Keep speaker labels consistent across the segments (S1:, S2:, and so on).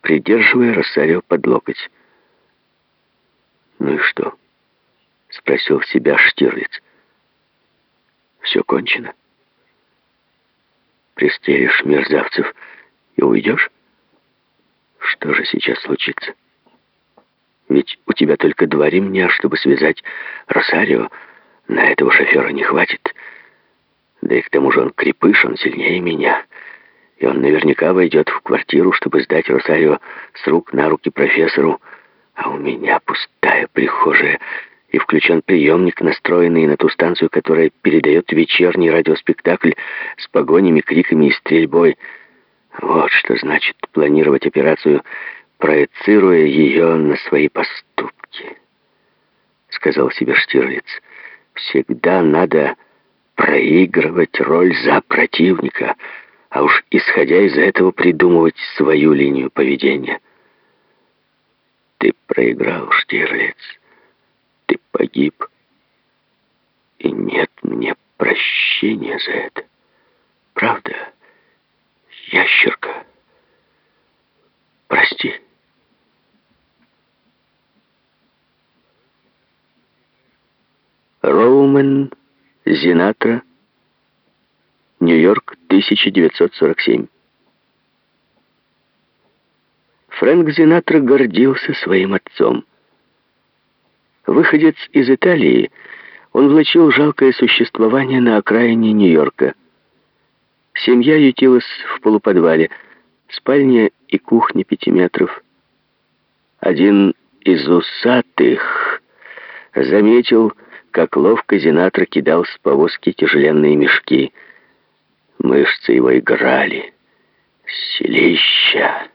S1: придерживая Росарио под локоть. «Ну и что?» — спросил себя Штирлиц. «Все кончено. Пристрелишь мерзавцев и уйдешь? Что же сейчас случится? Ведь у тебя только два ремня, чтобы связать Росарио. На этого шофера не хватит. Да и к тому же он крепыш, он сильнее меня» и он наверняка войдет в квартиру, чтобы сдать Росарио с рук на руки профессору, а у меня пустая прихожая и включен приемник, настроенный на ту станцию, которая передает вечерний радиоспектакль с погонями, криками и стрельбой. Вот что значит планировать операцию, проецируя ее на свои поступки, сказал себе Штирлиц. Всегда надо проигрывать роль за противника — а уж исходя из этого придумывать свою линию поведения. Ты проиграл, Штирлиц. Ты погиб. И нет мне прощения за это. Правда, ящерка? Прости. Роумен Зинатра 1947. Фрэнк Зинатра гордился своим отцом. Выходец из Италии, он влачил жалкое существование на окраине Нью-Йорка. Семья ютилась в полуподвале, спальня и кухня пяти метров. Один из усатых заметил, как ловко Зинатра кидал с повозки тяжеленные мешки — Мышцы его играли. Селища.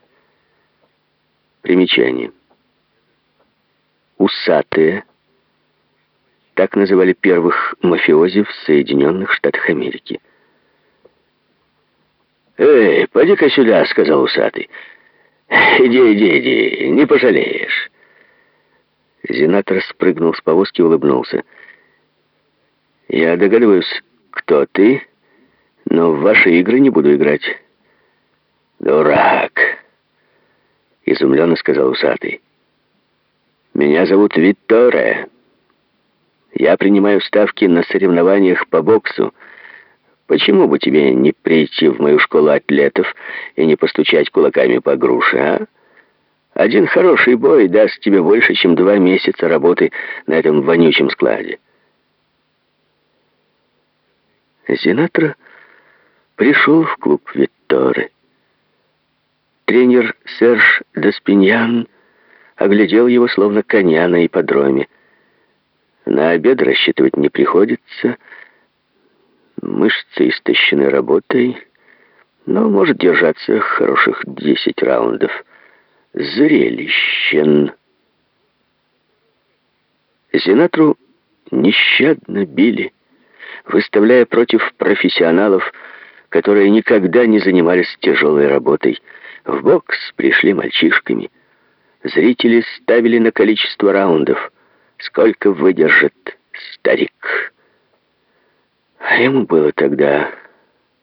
S1: Примечание. Усатые. Так называли первых мафиози в Соединенных Штатах Америки. «Эй, поди-ка сюда», — сказал усатый. «Иди, иди, иди, не пожалеешь». Зенатор спрыгнул с повозки и улыбнулся. «Я догадываюсь, кто ты?» Но в ваши игры не буду играть». «Дурак!» — изумленно сказал усатый. «Меня зовут Витторе. Я принимаю ставки на соревнованиях по боксу. Почему бы тебе не прийти в мою школу атлетов и не постучать кулаками по груше, а? Один хороший бой даст тебе больше, чем два месяца работы на этом вонючем складе». Зинатра пришел в клуб Витторы. Тренер Серж Деспиньян оглядел его словно коня на ипподроме. На обед рассчитывать не приходится. Мышцы истощены работой, но может держаться хороших десять раундов. Зрелищен. Зенатру нещадно били, выставляя против профессионалов которые никогда не занимались тяжелой работой. В бокс пришли мальчишками. Зрители ставили на количество раундов. Сколько выдержит старик. А ему было тогда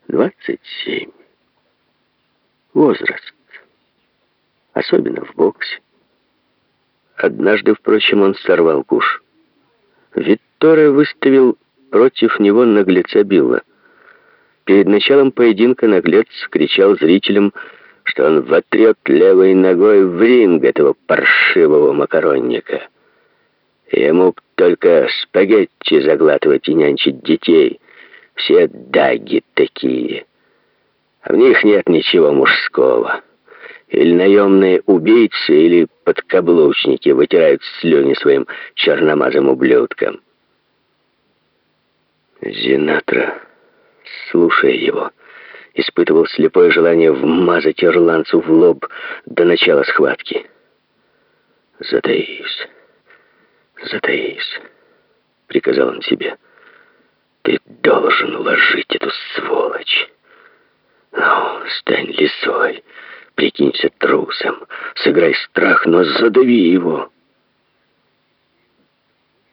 S1: 27. Возраст. Особенно в боксе. Однажды, впрочем, он сорвал куш. Витторе выставил против него наглеца Билла. Перед началом поединка наглец кричал зрителям, что он вотрет левой ногой в ринг этого паршивого макаронника. Ему только спагетти заглатывать и нянчить детей. Все даги такие. А в них нет ничего мужского. Или наемные убийцы, или подкаблучники вытирают слюни своим черномазым ублюдкам. Зинатра слушая его, испытывал слепое желание вмазать ирландцу в лоб до начала схватки. «Затаись, затаись», — приказал он себе. «Ты должен уложить эту сволочь. Ну, стань лисой, прикинься трусом, сыграй страх, но задави его».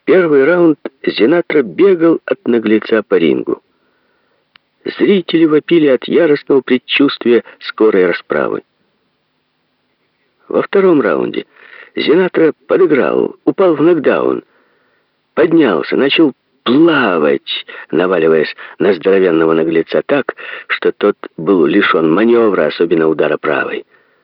S1: Первый раунд Зинатра бегал от наглеца по рингу. Зрители вопили от яростного предчувствия скорой расправы. Во втором раунде Зинатра подыграл, упал в нокдаун, поднялся, начал плавать, наваливаясь на здоровенного наглеца так, что тот был лишен маневра, особенно удара правой.